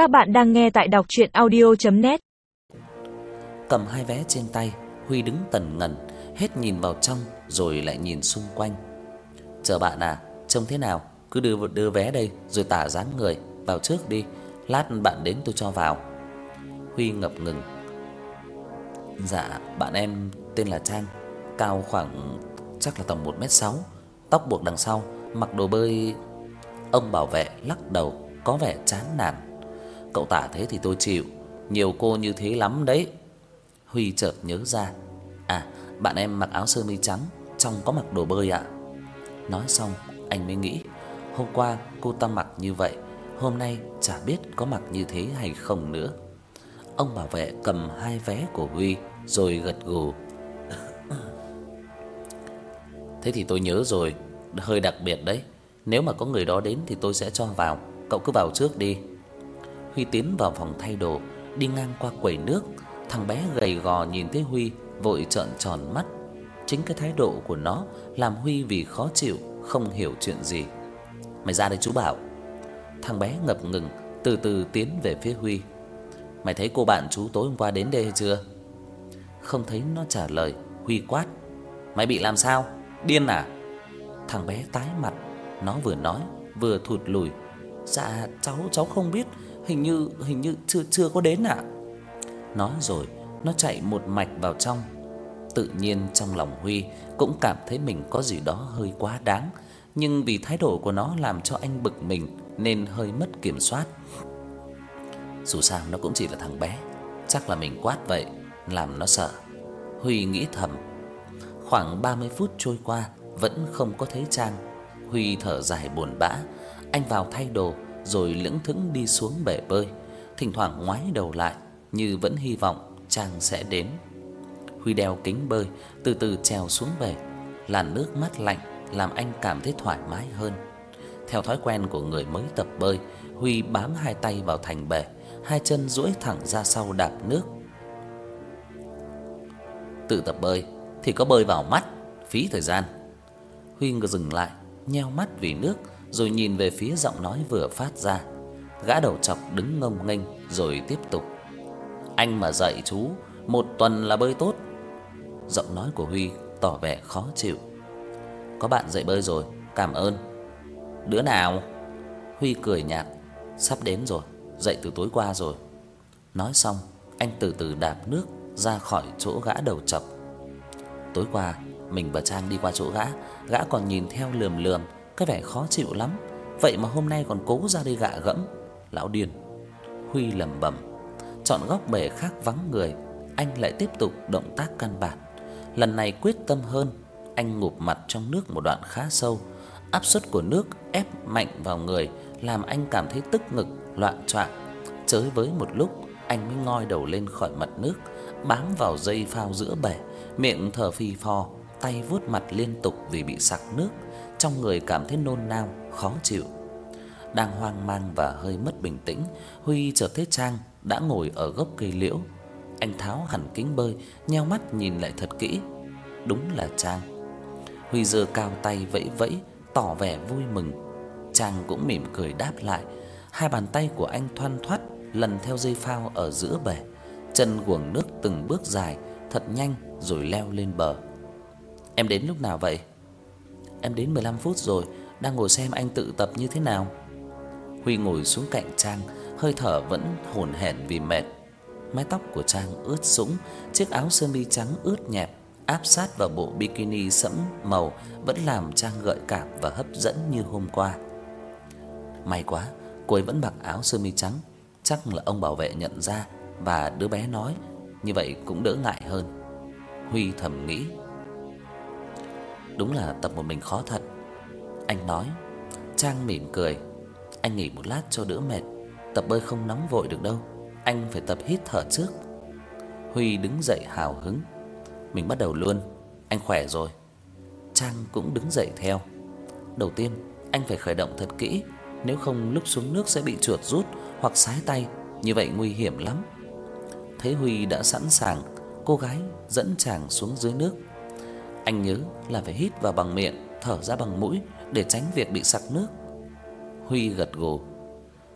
Các bạn đang nghe tại đọc audio net Cầm hai vé trên tay, Huy đứng tần ngần, hết nhìn vào trong rồi lại nhìn xung quanh. "Chờ bạn à, trông thế nào, cứ đưa đưa vé đây rồi tả dáng người, vào trước đi, lát bạn đến tôi cho vào." Huy ngập ngừng. "Dạ, bạn em tên là Trang, cao khoảng chắc là tầm 1m6, tóc buộc đằng sau, mặc đồ bơi." Ông bảo vệ lắc đầu, có vẻ chán nản. Cậu tả thế thì tôi chịu, nhiều cô như thế lắm đấy. Huy chợt nhớ ra, à, bạn em mặc áo sơ mi trắng, trong có mặc đồ bơi ạ. Nói xong, anh mới nghĩ, hôm qua cô ta mặc như vậy, hôm nay chả biết có mặc như thế hay không nữa. Ông bảo vệ cầm hai vé của Huy rồi gật gù. Thế thì tôi nhớ rồi, hơi đặc biệt đấy. Nếu mà có người đó đến thì tôi sẽ cho vào, cậu cứ vào trước đi. Huy tiến vào phòng thay đồ, đi ngang qua quầy nước, thằng bé gầy gò nhìn thấy Huy vội trợn tròn mắt. Chính cái thái độ của nó làm Huy vì khó chịu, không hiểu chuyện gì. "Mày ra đây chú bảo." Thằng bé ngập ngừng từ từ tiến về phía Huy. "Mày thấy cô bạn chú tối hôm qua đến đây hay chưa?" Không thấy nó trả lời, Huy quát: "Mày bị làm sao? Điên à?" Thằng bé tái mặt, nó vừa nói vừa thụt lùi. "Dạ cháu cháu không biết, hình như hình như chưa chưa có đến ạ." Nói rồi, nó chạy một mạch vào trong. Tự nhiên trong lòng Huy cũng cảm thấy mình có gì đó hơi quá đáng, nhưng vì thái độ của nó làm cho anh bực mình nên hơi mất kiểm soát. Dù sao nó cũng chỉ là thằng bé, chắc là mình quát vậy làm nó sợ. Huy nghĩ thầm. Khoảng 30 phút trôi qua vẫn không có thấy Trang. Huy thở dài buồn bã, anh vào thay đồ rồi lững thững đi xuống bể bơi, thỉnh thoảng ngoái đầu lại như vẫn hy vọng chàng sẽ đến. Huy đeo kính bơi, từ từ trèo xuống bể, làn nước mát lạnh làm anh cảm thấy thoải mái hơn. Theo thói quen của người mới tập bơi, Huy bám hai tay vào thành bể, hai chân duỗi thẳng ra sau đạp nước. Tự tập bơi thì có bơi vào mắt, phí thời gian. Huy ngừng dừng lại, nheo mắt vì nước rồi nhìn về phía giọng nói vừa phát ra. Gã đầu chọc đứng ngông nghênh rồi tiếp tục. Anh mà dạy chú, một tuần là bơi tốt. Giọng nói của Huy tỏ vẻ khó chịu. Có bạn dạy bơi rồi, cảm ơn. Đứa nào? Huy cười nhạt, sắp đến rồi, dậy từ tối qua rồi. Nói xong, anh từ từ đạp nước ra khỏi chỗ gã đầu chọc. Tối qua, mình và Trang đi qua chỗ gã, gã còn nhìn theo lườm lườm, cái vẻ khó chịu lắm. Vậy mà hôm nay còn cố ra đây gạ gẫm, lão điên. Huy lẩm bẩm, chọn góc bể khác vắng người, anh lại tiếp tục động tác căn bản. Lần này quyết tâm hơn, anh ngụp mặt trong nước một đoạn khá sâu, áp suất của nước ép mạnh vào người làm anh cảm thấy tức ngực, loạn choạng. Chới với một lúc, anh mới ngoi đầu lên khỏi mặt nước, bám vào dây phao giữa bể, miệng thở phì phò, tay vuốt mặt liên tục vì bị sặc nước, trong người cảm thấy nôn nao, khó chịu. Đang hoang mang và hơi mất bình tĩnh, Huy chợt thấy Trang đã ngồi ở gốc cây liễu. Anh tháo hẳn kính bơi, nheo mắt nhìn lại thật kỹ. Đúng là Trang. Huy giơ cao tay vẫy vẫy, tỏ vẻ vui mừng. Trang cũng mỉm cười đáp lại. Hai bàn tay của anh thoăn thoắt lần theo dây phao ở giữa bể, chân guồng nước từng bước dài, thật nhanh rồi leo lên bờ. Em đến lúc nào vậy? Em đến 15 phút rồi, đang ngồi xem anh tự tập như thế nào. Huy ngồi xuống cạnh Trang, hơi thở vẫn hổn hển vì mệt. Mái tóc của Trang ướt sũng, chiếc áo sơ mi trắng ướt nhẹp áp sát vào bộ bikini sẫm màu vẫn làm Trang gợi cảm và hấp dẫn như hôm qua. May quá, cô ấy vẫn mặc áo sơ mi trắng, chắc là ông bảo vệ nhận ra và đứa bé nói, như vậy cũng đỡ ngại hơn. Huy thầm nghĩ. Đúng là tập một mình khó thật. Anh nói. Trang mỉm cười. Anh nghỉ một lát cho đỡ mệt. Tập bơi không nóng vội được đâu. Anh phải tập hít thở trước. Huy đứng dậy hào hứng. Mình bắt đầu luôn. Anh khỏe rồi. Trang cũng đứng dậy theo. Đầu tiên, anh phải khởi động thật kỹ, nếu không lúc xuống nước sẽ bị chuột rút hoặc sái tay, như vậy nguy hiểm lắm. Thấy Huy đã sẵn sàng, cô gái dẫn chàng xuống dưới nước. Anh nhớ là phải hít vào bằng miệng, thở ra bằng mũi để tránh việc bị sặc nước. Huy gật gù.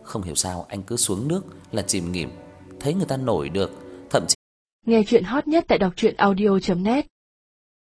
không hiểu sao anh cứ xuống nước là chìm nghỉm, thấy người ta nổi được, thậm chí Nghe chuyện hot nhất tại đọc truyện audio net